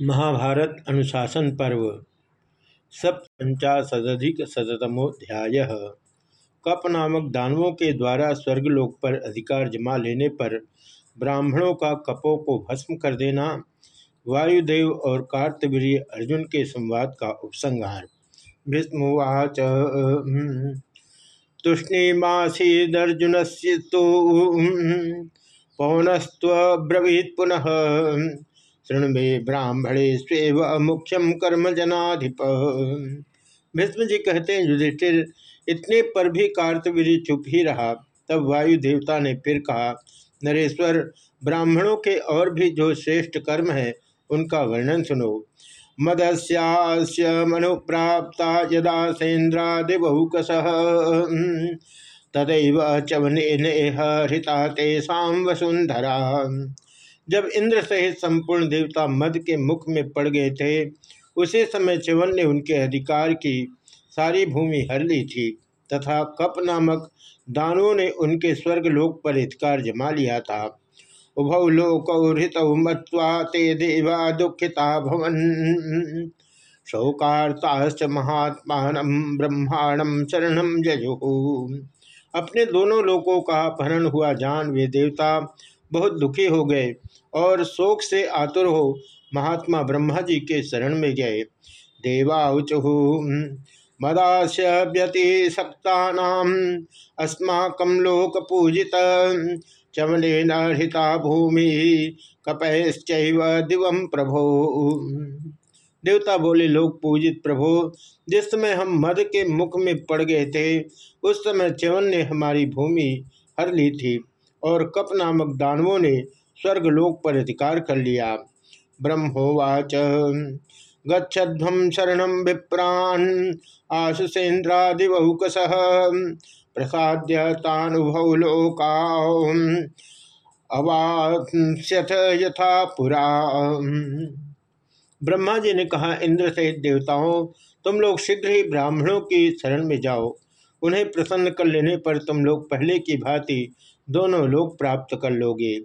महाभारत अनुशासन पर्व सप्तपंचाशदिक शतमोध्याय कप नामक दानवों के द्वारा स्वर्गलोक पर अधिकार जमा लेने पर ब्राह्मणों का कपों को भस्म कर देना, वायुदेव और कार्तवीर्य अर्जुन के संवाद का उपसंहार। भीष्मवाच तुष्णीमासीदर्जुन से तो पौनस्त्वब्रवीत पुनः। शृण मे ब्राह्मणे स्वेव मुख्यम कर्म जनाधिप। भीष्म जी कहते हैं, युधिष्ठिर, इतने पर भी कार्तवीर चुप ही रहा। तब वायु देवता ने फिर कहा, नरेश्वर, ब्राह्मणों के और भी जो श्रेष्ठ कर्म है, उनका वर्णन सुनो। मदस्या मनुप्राप्ता यदा सेन्द्रादिबहुकस तदैव चवने हृता तेषा वसुंधरा जब इंद्र सहित संपूर्ण देवता मद के मुख में पड़ गए थे, उसी समय च्यवन ने उनके अधिकार की सारी भूमि हर ली थी, तथा कप नामक दानों ने उनके स्वर्ग लोक पर अधिकार जमा लिया था। उभौ लोक ते देवा दुखिता भवन। शोकार्ताश्च महात्मा ब्रह्मांडम शरणम जजु अपने दोनों लोकों का अपहरण हुआ जान वे देवता बहुत दुखी हो गए और शोक से आतुर हो महात्मा ब्रह्मा जी के शरण में गए। देवाउचु मदास्य व्यति सप्तानाम, अस्माक लोक पूजित चमने नृता भूमि कपैश्च दिवम प्रभो। देवता बोले लोग पूजित प्रभो, जिस समय हम मद के मुख में पड़ गए थे, उस समय च्यवन ने हमारी भूमि हर ली थी। और कप नामक दानवों ने स्वर्गलोक पर अधिकार कर लिया। ब्रह्मोवाच गच्छध्वम शरण विप्रान आशुषेन्द्रादिबहुकस प्रसाद्य तानुभव लोका अवास्यथ यथा पुरा। ब्रह्मा जी ने कहा, इंद्र सहित देवताओं, तुम लोग शीघ्र ही ब्राह्मणों की शरण में जाओ। उन्हें प्रसन्न कर लेने पर तुम लोग पहले की भांति दोनों लोग प्राप्त कर लोगे।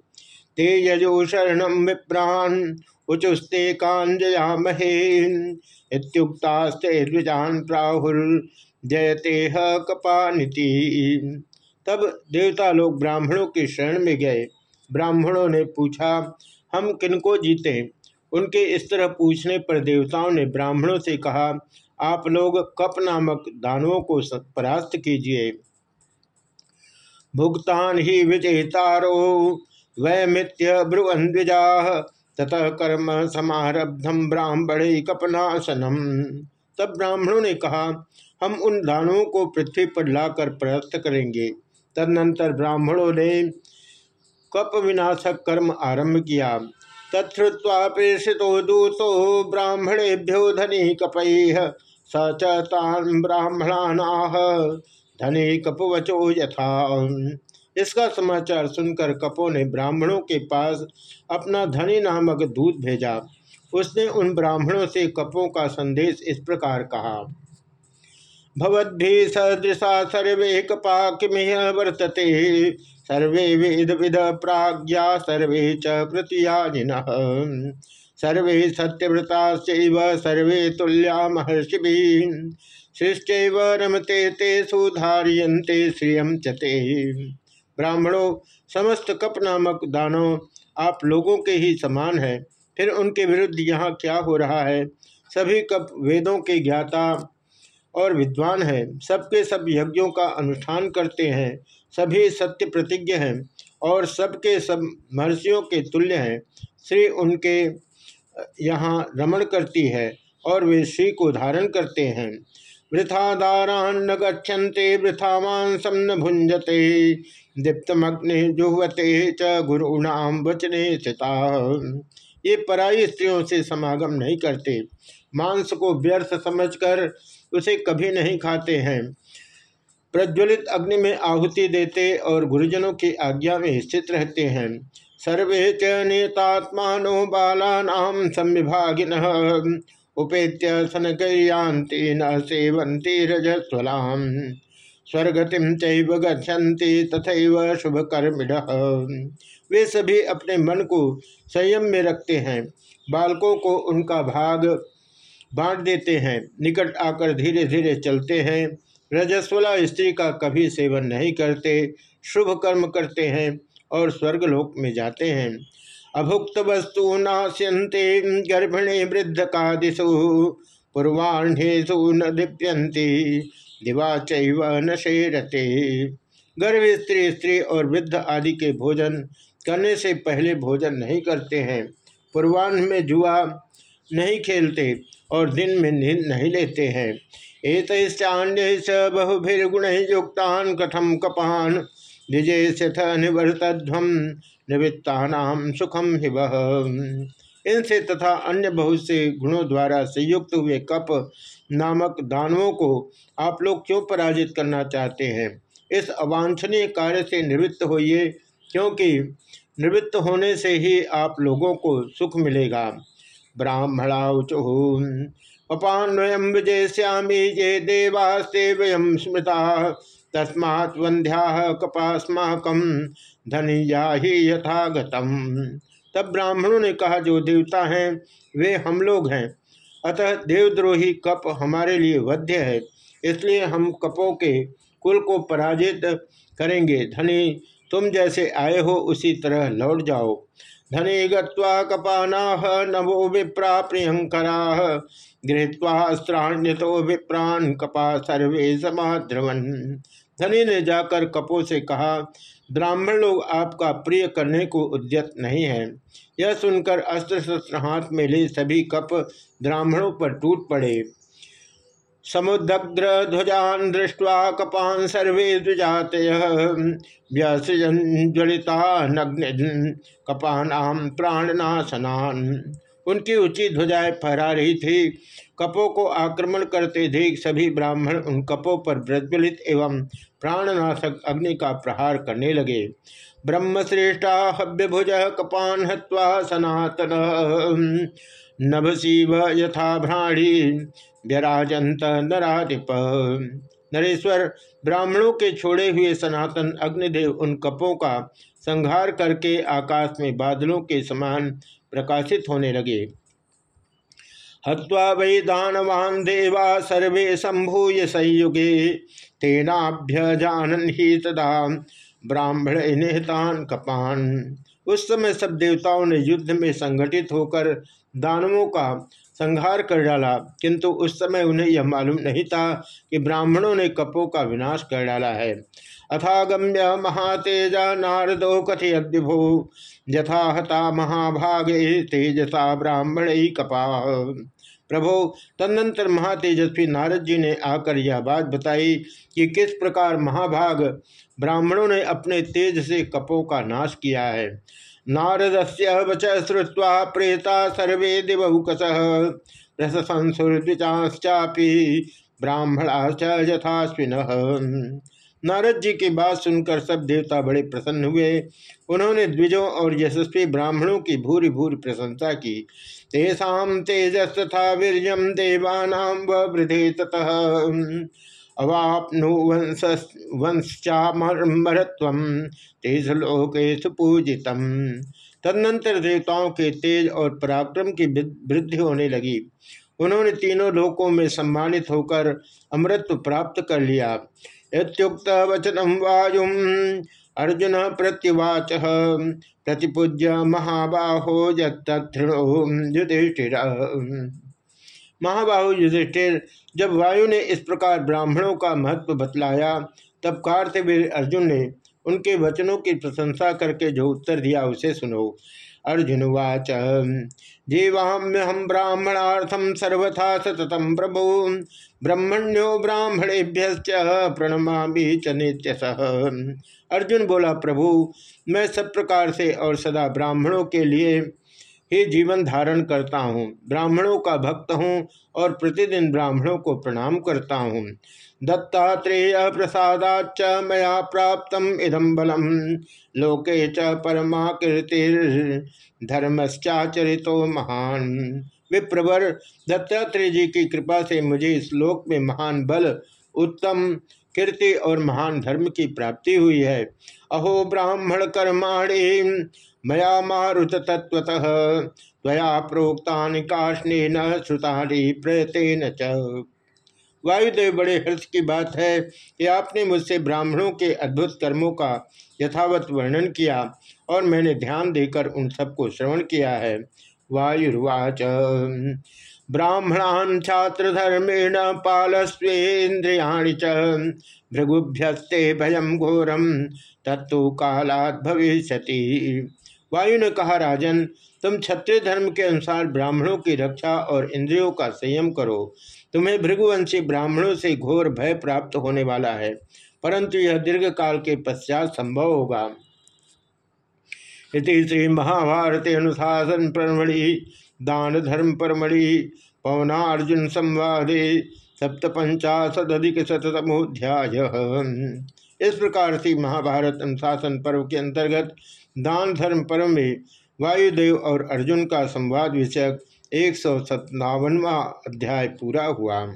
ते यजो शरण विप्रान उचुस्ते कांजयामहे इत्युक्तास्ते द्विजान प्राहुर जयते कपानिति। तब देवता लोग ब्राह्मणों के शरण में गए। ब्राह्मणों ने पूछा, हम किनको जीते? उनके इस तरह पूछने पर देवताओं ने ब्राह्मणों से कहा आप लोग कप नामक दानवों को परास्त कीजिए। भुगतान ही विजेतारो वैमित्य ब्रुवन द्विजा ततः कर्म समारब्धम ब्राह्मणे कपनाशनम। तब ब्राह्मणों ने कहा, हम उन दानों को पृथ्वी पर लाकर प्रस्त करेंगे। तदनंतर ब्राह्मणों ने कप विनाशक कर्म आरंभ किया। तत्वा प्रेषितो दूतो ब्राह्मणेभ्यो धनी कपै स चान ब्राह्मणा धनी कपवचो यथा। इसका समाचार सुनकर कपो ने ब्राह्मणों के पास अपना धनी नामक दूध भेजा। उसने उन ब्राह्मणों से कपों का संदेश इस प्रकार कहा। भवद्भि सदृशा सर्वे कपा किमिह वर्तते। सर्वे वेद विद प्राज्ञा सर्वे च कृतियाजिन सर्वे सत्यव्रता सर्वे तुल्या महर्षि सृष्टैव रमते ते सुधारियंते श्रियम चते ब्राह्मणों, समस्त कप नामक दानव आप लोगों के ही समान है। फिर उनके विरुद्ध यहाँ क्या हो रहा है? सभी कप वेदों के ज्ञाता और विद्वान है। सबके सब यज्ञों का अनुष्ठान करते हैं। सभी सत्य प्रतिज्ञ हैं और सबके सब महर्षियों के तुल्य हैं। श्री उनके यहाँ रमण करती है और वे श्री को धारण करते हैं। वृथा दारान्न गच्छन्ते वृथा मांसम न भुंजते दीप्तमग्नि जुहवते च गुरुणाम वचने चिता ये पराई स्त्रियों से समागम नहीं करते। मांस को व्यर्थ समझकर उसे कभी नहीं खाते हैं। प्रज्वलित अग्नि में आहुति देते और गुरुजनों की आज्ञा में स्थित रहते हैं। सर्वे च नेतात्मा बालानाम संविभागिन। उपेत्य सनकयांति न सेवंती रजस्वलाम। स्वर्गतिम चैव तथा शुभकर्मिण। वे सभी अपने मन को संयम में रखते हैं। बालकों को उनका भाग बांट देते हैं। निकट आकर धीरे धीरे चलते हैं। रजस्वला स्त्री का कभी सेवन नहीं करते। शुभ कर्म करते हैं। और स्वर्गलोक में जाते हैं। अभुक्त वस्तु नाश्यंते गर्भिणी वृद्ध का दिशु पूर्वाह्नेशु न दीप्यंती दिवा चैव न शेरते। गर्भ स्त्री स्त्री और वृद्ध आदि के भोजन करने से पहले भोजन नहीं करते हैं। पूर्वाह्न में जुआ नहीं खेलते और दिन में नींद नहीं लेते हैं। स बहुभिर्गुण युक्तान कथम कपान विजय सथ निवर्तध्वम निवृत्ता सुखम हिव। इनसे तथा अन्य बहुत से गुणों द्वारा संयुक्त हुए कप नामक दानवों को आप लोग क्यों पराजित करना चाहते हैं? इस अवांछनीय कार्य से निवृत्त होइए, क्योंकि निवृत्त होने से ही आप लोगों को सुख मिलेगा। ब्राह्मणाचु पपान्वयम विजयश्यामी ये देवास्ते वयम स्मृता। तस्मात् वंध्या कपास्माकम धनिया ही यथागतम तब ब्राह्मणों ने कहा, जो देवता हैं, वे हम लोग हैं। अतः देवद्रोही कप हमारे लिए वध्य है। इसलिए हम कपों के कुल को पराजित करेंगे। धनी, तुम जैसे आए हो, उसी तरह लौट जाओ। धने गत्वा कपानाह नवो विप्रा प्रियंकरा गृहत्वा अस्त्राण्यतो विप्रान कपा सर्वे समाध्रवन धनी ने जाकर कपो से कहा, ब्राह्मण लोग आपका प्रिय करने को उद्यत नहीं है। यह सुनकर अस्त्र शस्त्र हाथ में ले सभी कप ब्राह्मणों पर टूट पड़े। समुद्र ध्वजान दृष्टवा कपान सर्वे द्विजात। व्यसृजन नग्न कपानाम प्राणनाशनान। उनकी ऊँची ध्वजाएँ फहरा रही थी। कपों को आक्रमण करते देख सभी ब्राह्मण उन कपों पर प्रज्वलित एवं प्राणनाशक अग्नि का प्रहार करने लगे। ब्रह्मश्रेष्ठा हव्यभुज कपान हवा सनातन। नभसीव यथा भ्राणी व्यराजंत नराधिप। नरेश्वर, ब्राह्मणों के छोड़े हुए सनातन अग्निदेव उन कपों का संहार करके आकाश में बादलों के समान प्रकाशित होने लगे। हवा वै दानवान देवा सर्वे संभूय संयुगे, तेनाभ्य जानन ही तदा ब्राह्मण निहतान कपान। उस समय सब देवताओं ने युद्ध में संगठित होकर दानवों का संहार कर डाला, किंतु उस समय उन्हें यह मालूम नहीं था कि ब्राह्मणों ने कपों का विनाश कर डाला है। अथागम्य महातेजा नारदो कथयद्विभो यथा हता महाभागे तेजसा ब्राह्मण ही कपा। प्रभो, तदनंतर महातेजस्वी नारद जी ने आकर यह बात बताई कि किस प्रकार महाभाग ब्राह्मणों ने अपने तेज से कपों का नाश किया है। नारद से वच श्रुवा प्रेता सर्वे दिवहुकस। रसंसुर्चापी ब्राह्मणाश्च यथास्विन नारद जी की बात सुनकर सब देवता बड़े प्रसन्न हुए। उन्होंने द्विजों और यशस्वी ब्राह्मणों की भूरी भूरी प्रशंसा की। तेषा तेजस तथा वीर देवानाम अवापनु वंश वंशामरत्व तेजलोके सुपूजित तदनंतर देवताओं के तेज और पराक्रम की वृद्धि होने लगी। उन्होंने तीनों लोकों में सम्मानित होकर अमृत्व प्राप्त कर लिया। इतुक्त वचनम वायु। अर्जुन प्रत्युवाच। प्रतिपूज्य महाबाहो युधिष्ठिर महाबाहु युधिष्ठिर, जब वायु ने इस प्रकार ब्राह्मणों का महत्व बतलाया, तब कार्तवीर अर्जुन ने उनके वचनों की प्रशंसा करके जो उत्तर दिया उसे सुनो। अर्जुन वाच जीवाम्य हम ब्राह्मणार्थम सर्वथा सततम प्रभु, ब्रह्मण्यो ब्राह्मणेभ्य प्रणमा च नित्य अर्जुन बोला, प्रभु, मैं सब प्रकार से और सदा ब्राह्मणों के लिए ही जीवन धारण करता हूँ, ब्राह्मणों का भक्त हूँ और प्रतिदिन ब्राह्मणों को प्रणाम करता हूँ। दत्तात्रेय प्रसादाच मया प्राप्त इदम बलम। लोके च परमा धर्मश्चाचरितो महान। विप्रवर, दत्तात्रेय जी की कृपा से मुझे इस लोक में महान बल, उत्तम कीर्ति और महान धर्म की प्राप्ति हुई है। अहो ब्राह्मण कर्माणी मया मारुत तत्वतः त्वया प्रोक्ता काष्णे न श्रुता प्रयतेन च। वायुदेव, बड़े हर्ष की बात है कि आपने मुझसे ब्राह्मणों के अद्भुत कर्मों का यथावत वर्णन किया और मैंने ध्यान देकर उन सबको श्रवण किया है। वायुर्वाच। ब्राह्मणान छात्र धर्मेण पालस्वेन्द्रियाणि च, भृगुभ्यस्ते भयम घोरम तत्व कालात भविष्य वायु ने कहा, राजन, तुम क्षत्रिय धर्म के अनुसार ब्राह्मणों की रक्षा और इंद्रियों का संयम करो। तुम्हें भृगुवंशी ब्राह्मणों से घोर भय प्राप्त होने वाला है, परंतु यह दीर्घ काल के पश्चात संभव होगा। इति श्री महाभारत अनुशासन परमणि दान धर्म परमणि पवनार्जुन संवादे सप्तपंचाशदिक शतमोध्याय इस प्रकार से महाभारत अनुशासन पर्व के अंतर्गत दान धर्म पर्व में वायुदेव और अर्जुन का संवाद विषयक एक सौ सत्तावनवा अध्याय पूरा हुआ।